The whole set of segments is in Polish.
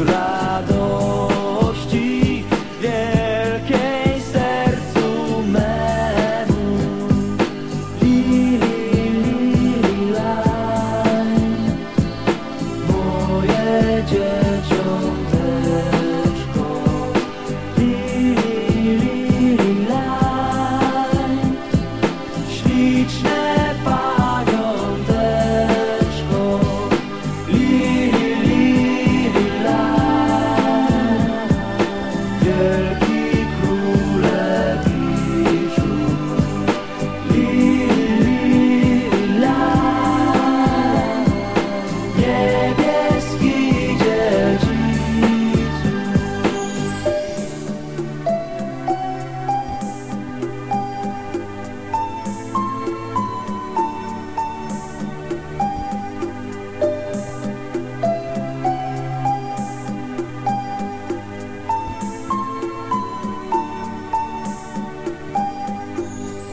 radości wielkiej sercu memu. Li, li, li, li, laj. Moje dzieciąteczko. Li, li, li, li, laj. Śliczne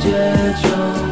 解中。